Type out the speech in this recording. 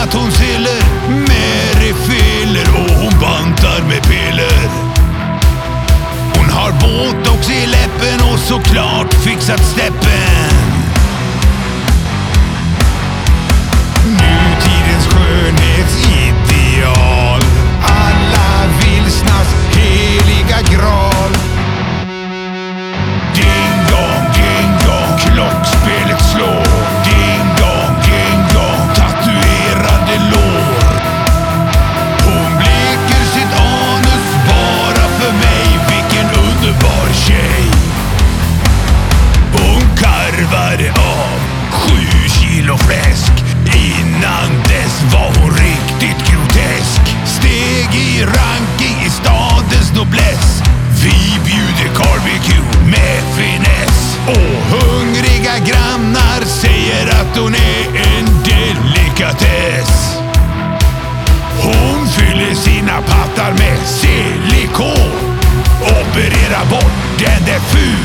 Hon fyller sina tonsiller och hon bantar med piller. Hon har botox i läppen och såklart fixat steppen. hon är en delikatess. Hon fyller sina pattar med silikon. Operera bort den där fula